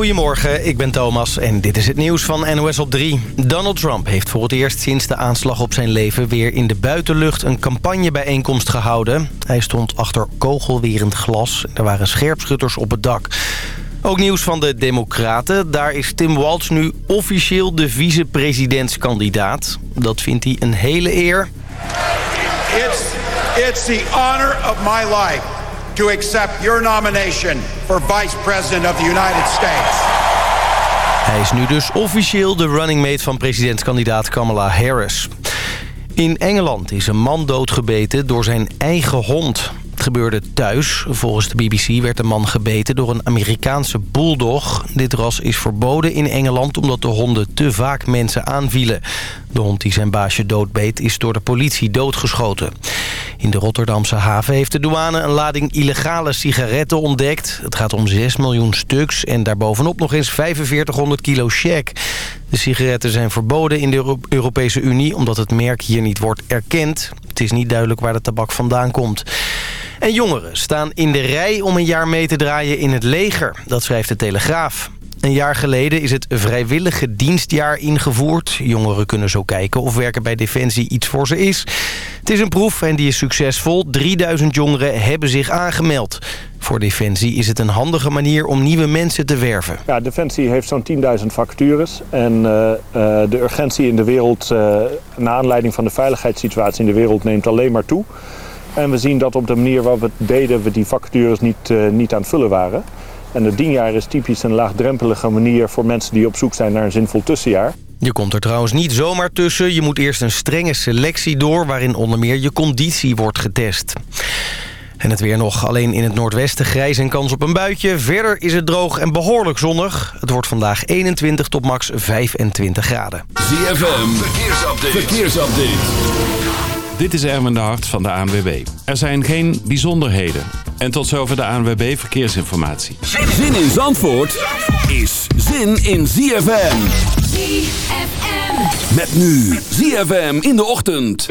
Goedemorgen, ik ben Thomas en dit is het nieuws van NOS op 3. Donald Trump heeft voor het eerst sinds de aanslag op zijn leven... weer in de buitenlucht een campagnebijeenkomst gehouden. Hij stond achter kogelwerend glas. Er waren scherpschutters op het dak. Ook nieuws van de Democraten. Daar is Tim Walz nu officieel de vicepresidentskandidaat. Dat vindt hij een hele eer. It's, it's the honor of my life to accept your nomination for Vice President of the United States. Hij is nu dus officieel de running mate van presidentskandidaat Kamala Harris. In Engeland is een man doodgebeten door zijn eigen hond. Het gebeurde thuis. Volgens de BBC werd de man gebeten door een Amerikaanse bulldog. Dit ras is verboden in Engeland omdat de honden te vaak mensen aanvielen. De hond die zijn baasje doodbeet is door de politie doodgeschoten. In de Rotterdamse haven heeft de douane een lading illegale sigaretten ontdekt. Het gaat om 6 miljoen stuks en daarbovenop nog eens 4500 kilo check. De sigaretten zijn verboden in de Europese Unie omdat het merk hier niet wordt erkend. Het is niet duidelijk waar de tabak vandaan komt. En jongeren staan in de rij om een jaar mee te draaien in het leger. Dat schrijft de Telegraaf. Een jaar geleden is het vrijwillige dienstjaar ingevoerd. Jongeren kunnen zo kijken of werken bij Defensie iets voor ze is. Het is een proef en die is succesvol. 3000 jongeren hebben zich aangemeld. Voor Defensie is het een handige manier om nieuwe mensen te werven. Ja, Defensie heeft zo'n 10.000 vacatures. En uh, uh, de urgentie in de wereld, uh, naar aanleiding van de veiligheidssituatie in de wereld, neemt alleen maar toe. En we zien dat op de manier waarop we deden, we die vacatures niet, niet aan het vullen waren. En de dienjaar is typisch een laagdrempelige manier voor mensen die op zoek zijn naar een zinvol tussenjaar. Je komt er trouwens niet zomaar tussen. Je moet eerst een strenge selectie door... waarin onder meer je conditie wordt getest. En het weer nog alleen in het noordwesten grijs en kans op een buitje. Verder is het droog en behoorlijk zonnig. Het wordt vandaag 21 tot max 25 graden. ZFM, verkeersupdate. verkeersupdate. Dit is Erwin de Hart van de ANWB. Er zijn geen bijzonderheden. En tot zover de ANWB Verkeersinformatie. Zin in Zandvoort is zin in ZFM. ZFM. Met nu ZFM in de ochtend.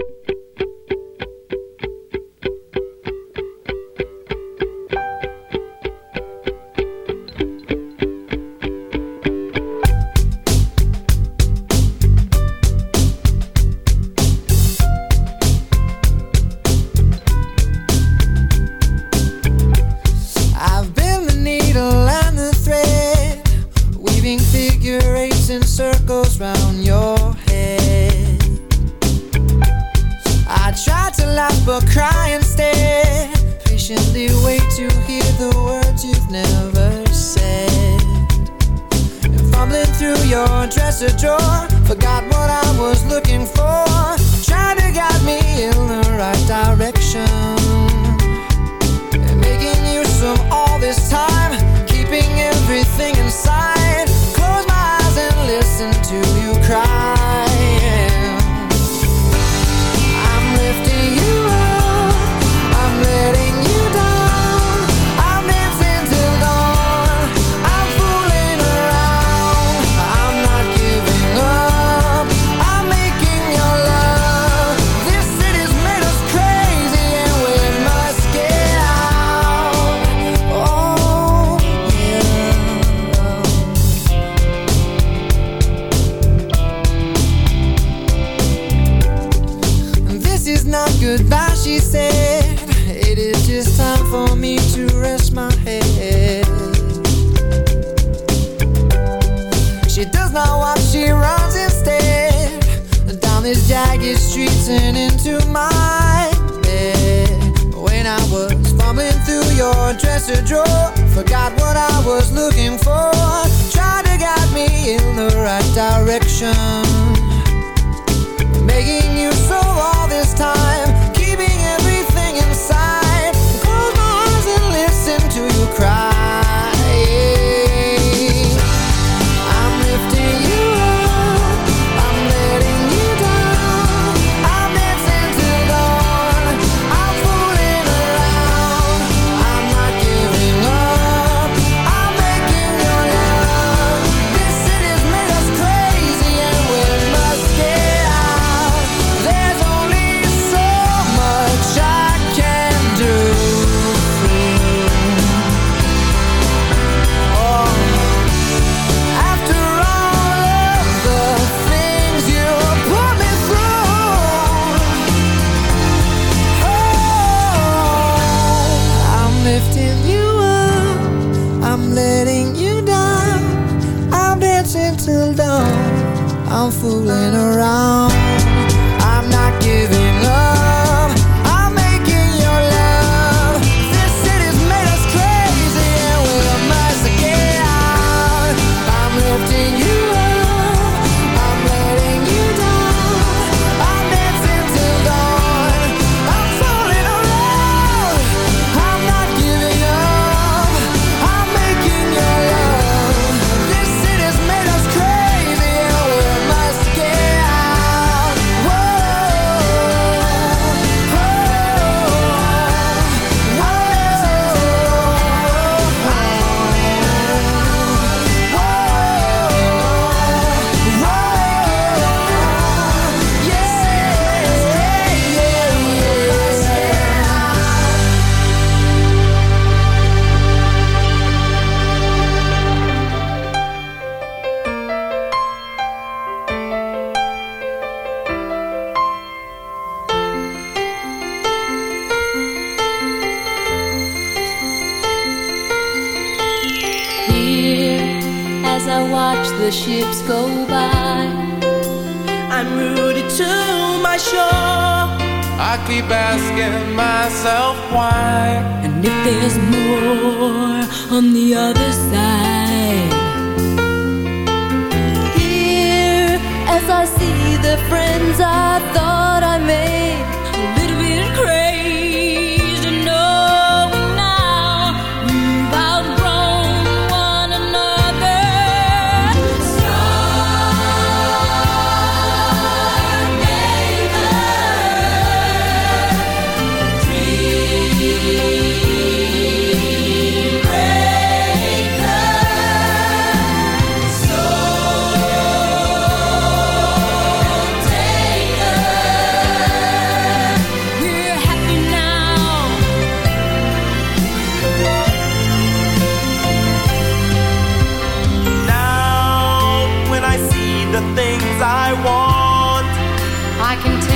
It is just time for me to rest my head. She does not walk, she runs instead. Down these jagged streets and into my bed. When I was fumbling through your dresser drawer, forgot what I was looking for. To guide me in the right direction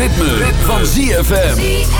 ritme, van ZFM.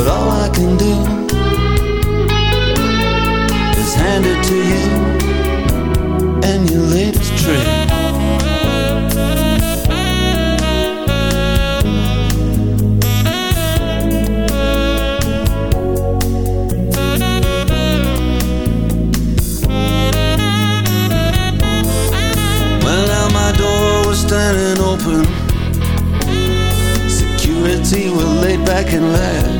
But all I can do is hand it to you and your latest trick. Well, now my door was standing open. Security were laid back and lax.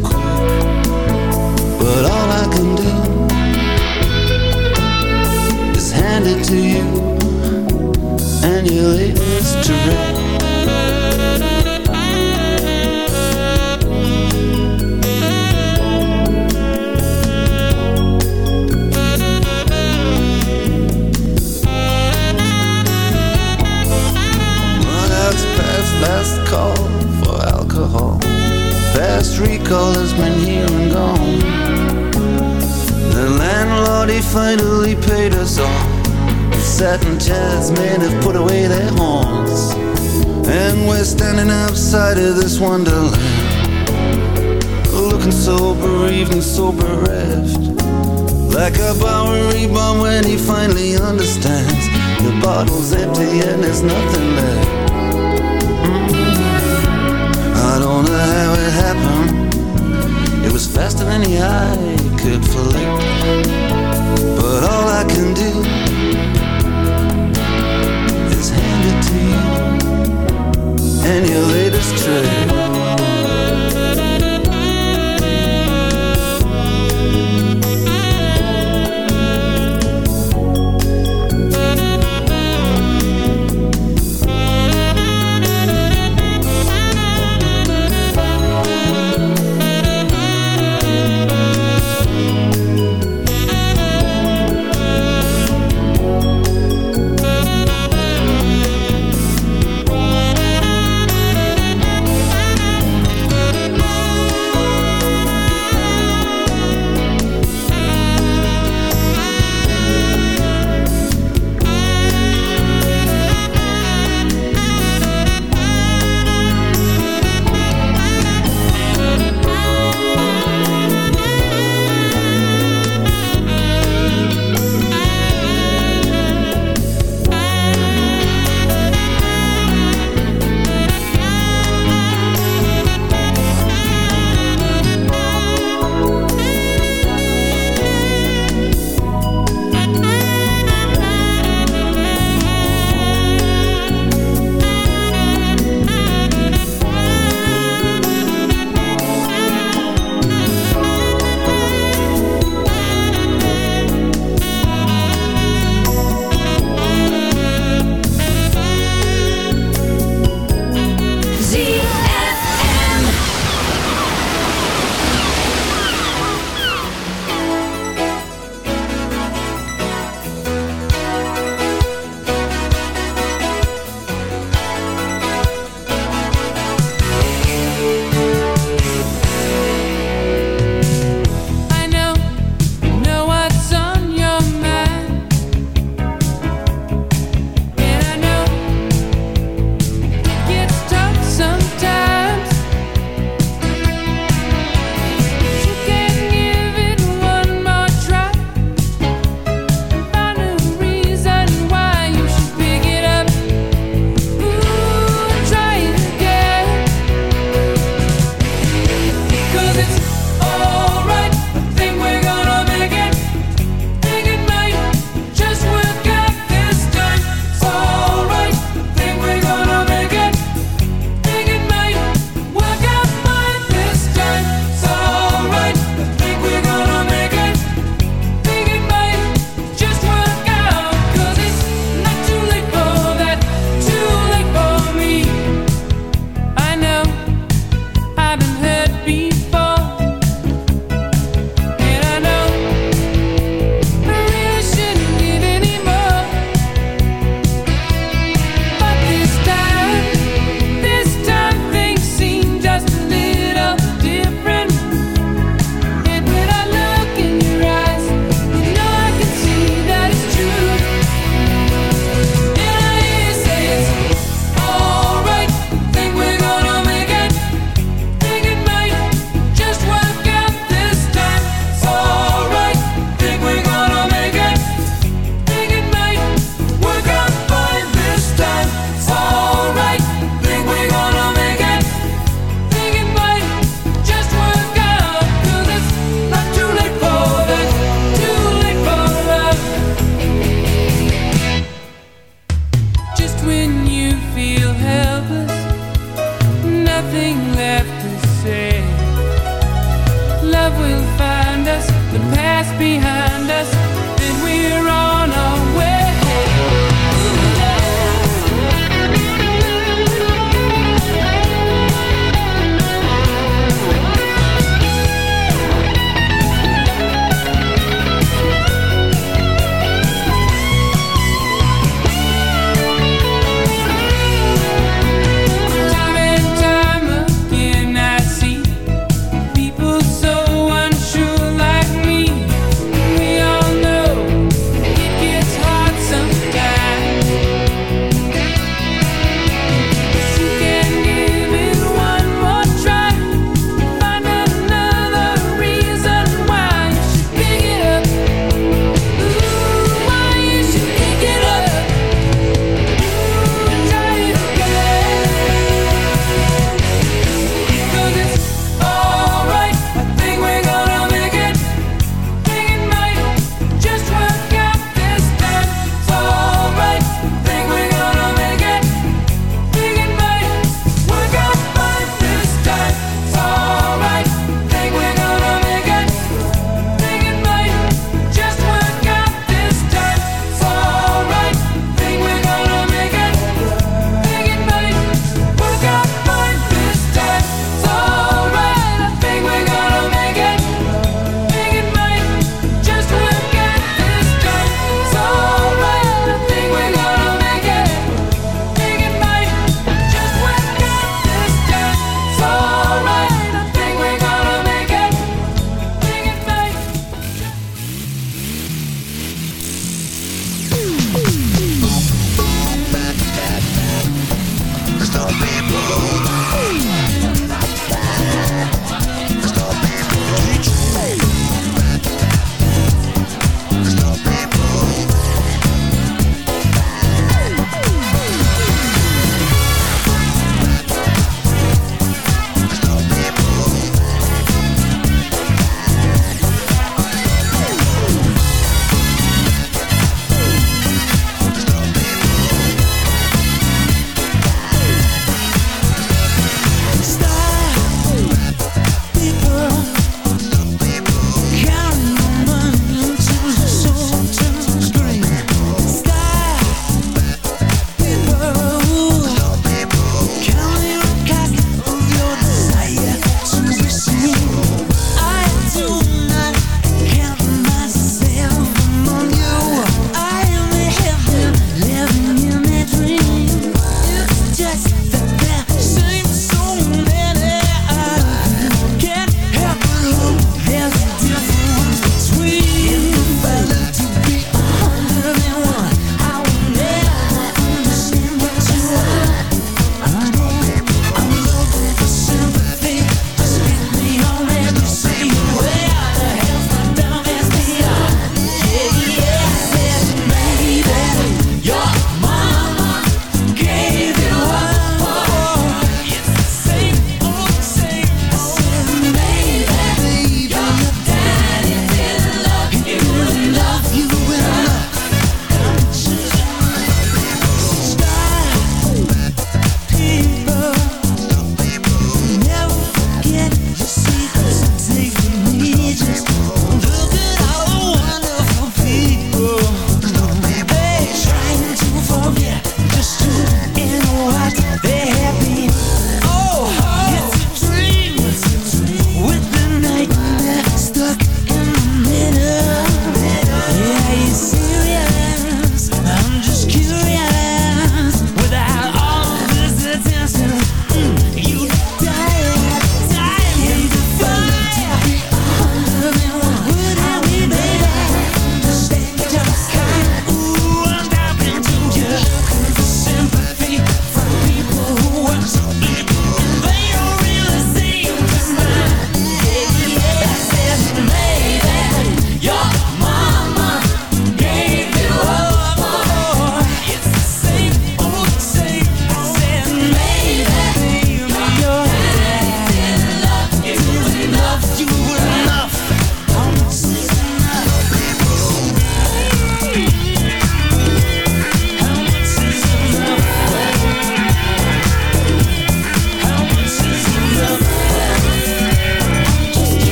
But all I can do is hand it to you finally paid us all. satin chairs men have put away their horns. And we're standing outside of this wonderland. Looking so bereaved and so bereft. Like a Bowery bomb when he finally understands. The bottle's empty and there's nothing left. Mm-hmm. I don't know how it happened. It was faster than the eye could flick. But all I can do is hand it to you and your latest trick.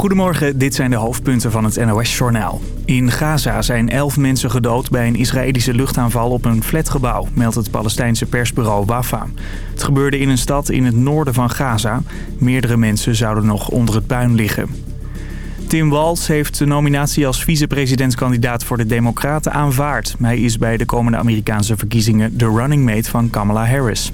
Goedemorgen, dit zijn de hoofdpunten van het NOS-journaal. In Gaza zijn elf mensen gedood bij een Israëlische luchtaanval op een flatgebouw, meldt het Palestijnse persbureau Wafa. Het gebeurde in een stad in het noorden van Gaza. Meerdere mensen zouden nog onder het puin liggen. Tim Walz heeft de nominatie als vicepresidentskandidaat voor de Democraten aanvaard. Hij is bij de komende Amerikaanse verkiezingen de running mate van Kamala Harris.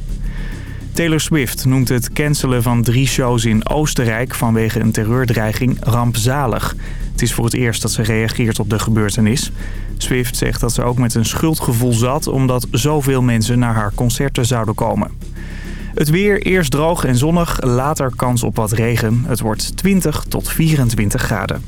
Taylor Swift noemt het cancelen van drie shows in Oostenrijk vanwege een terreurdreiging rampzalig. Het is voor het eerst dat ze reageert op de gebeurtenis. Swift zegt dat ze ook met een schuldgevoel zat omdat zoveel mensen naar haar concerten zouden komen. Het weer eerst droog en zonnig, later kans op wat regen. Het wordt 20 tot 24 graden.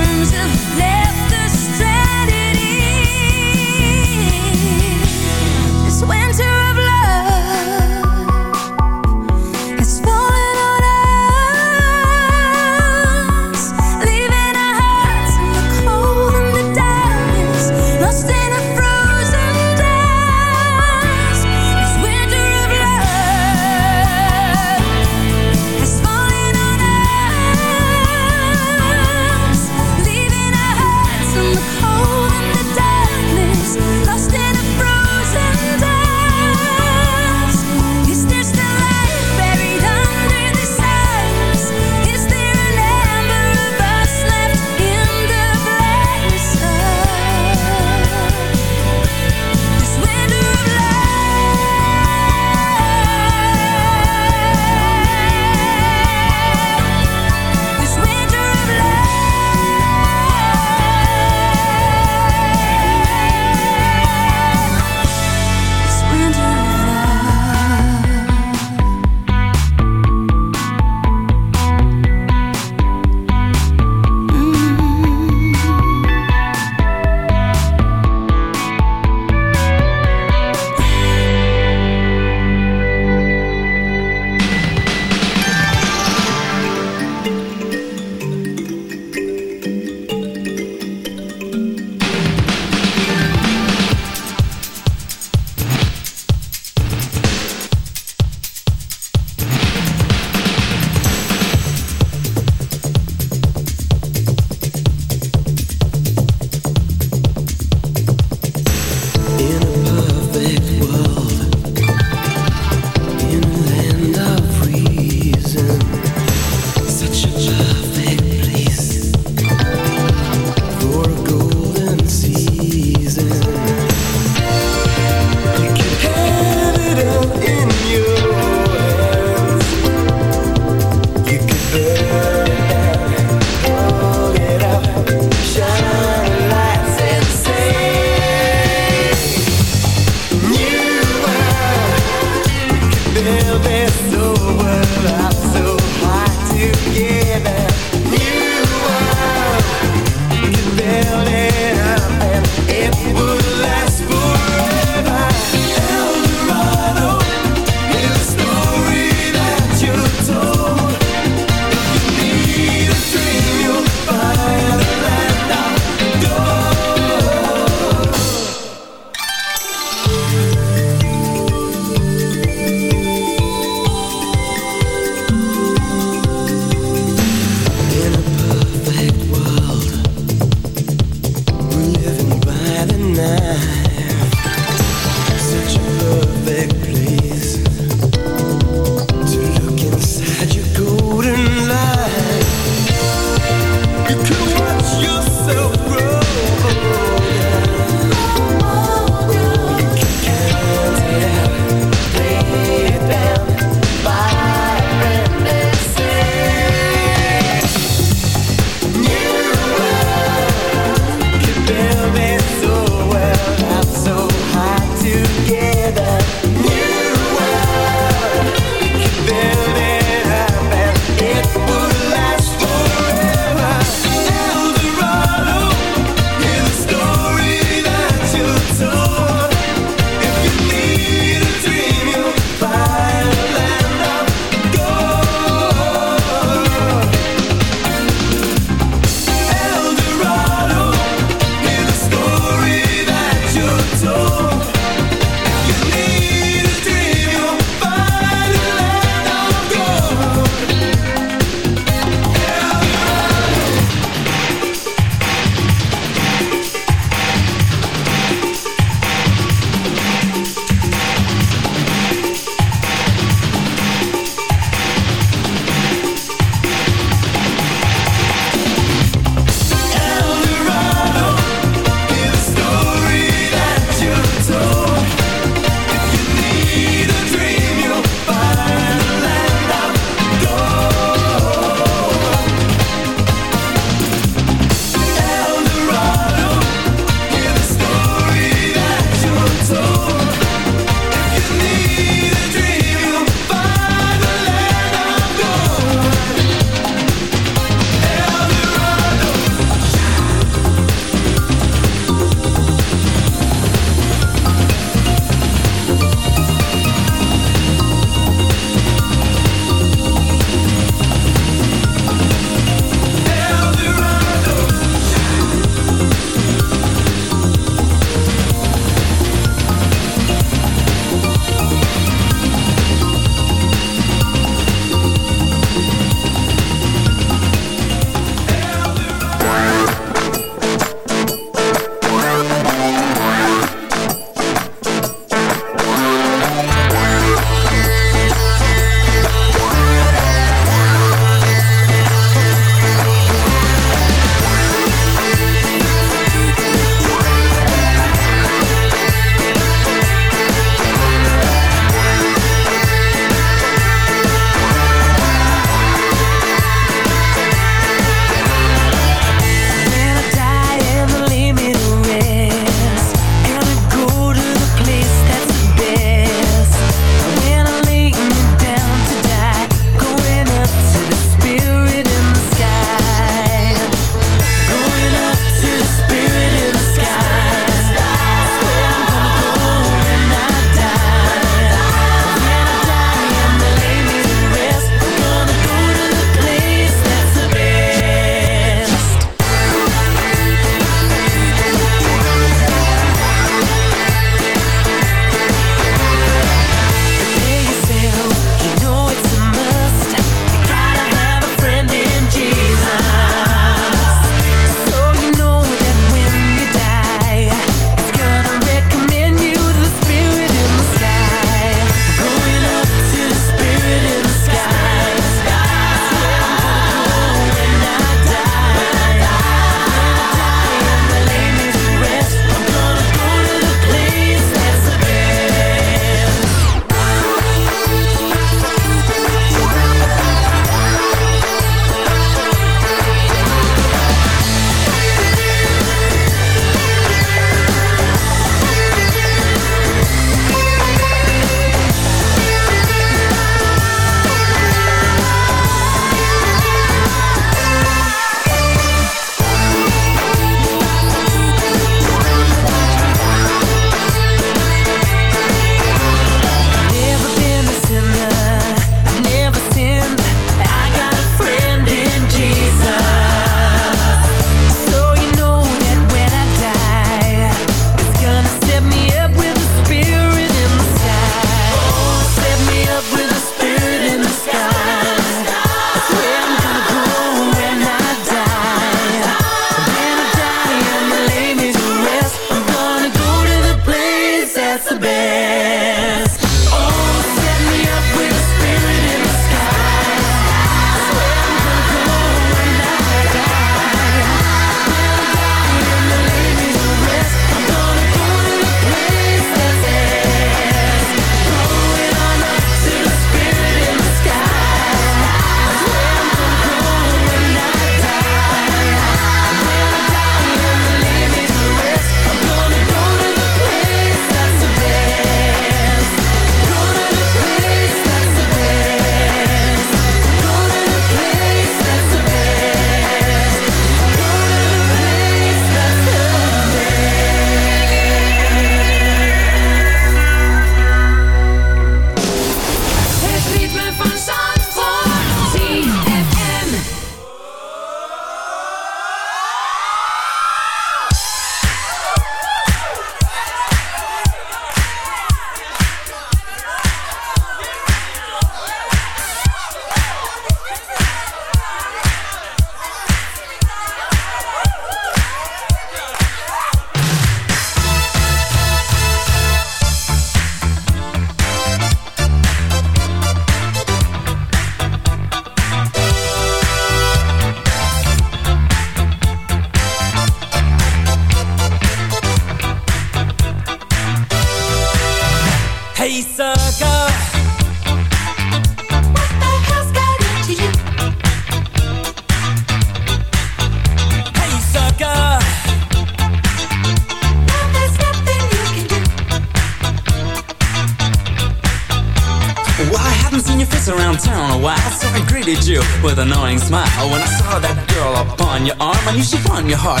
Won your heart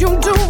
you do.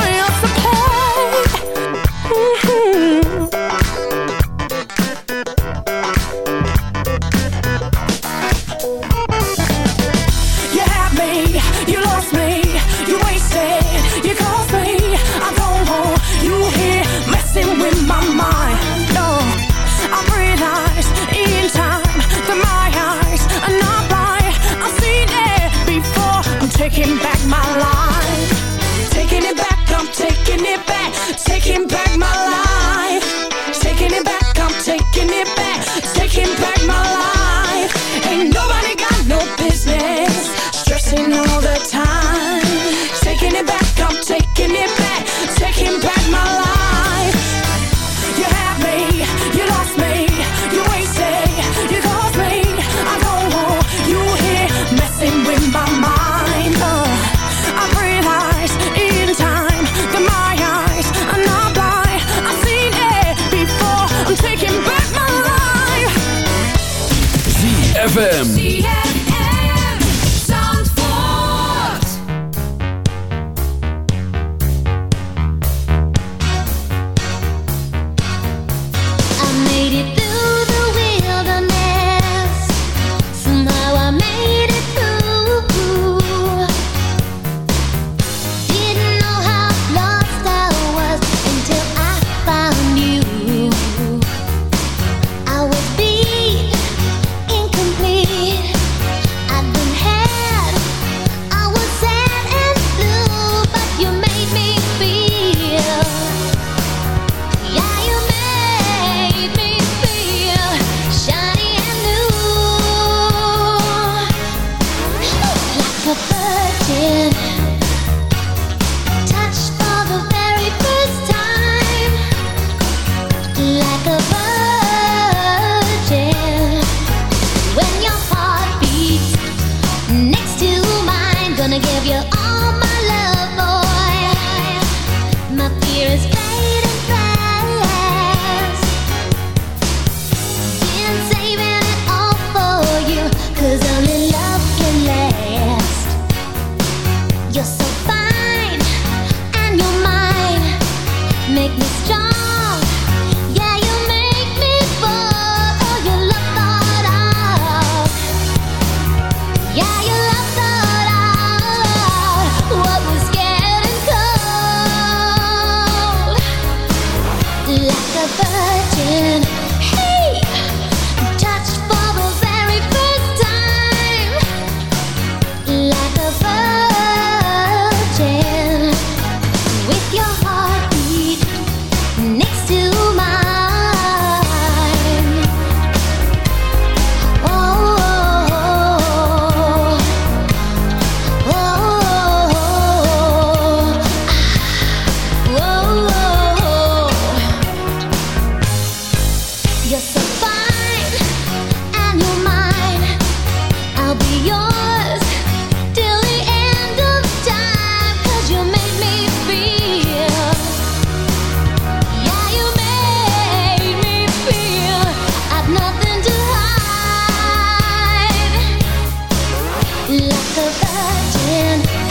imagine.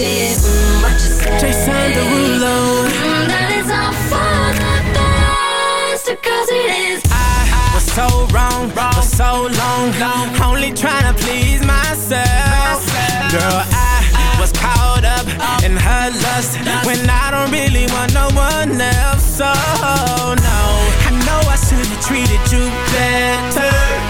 Did. Mm, what you say? Jason Derulo. Mm, that is all for the best, cause it is. I was so wrong for so long, only trying to please myself. Girl, I was caught up in her lust when I don't really want no one else. So no, I know I should have treated you better, but me and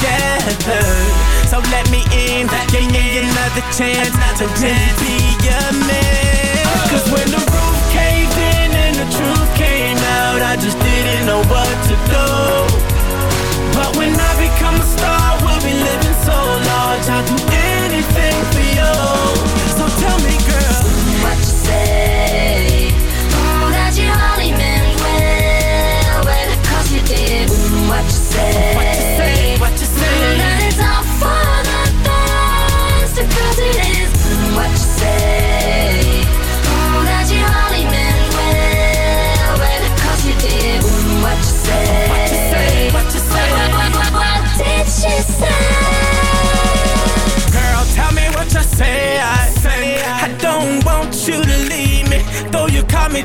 Together. So let me in, give me another chance to really be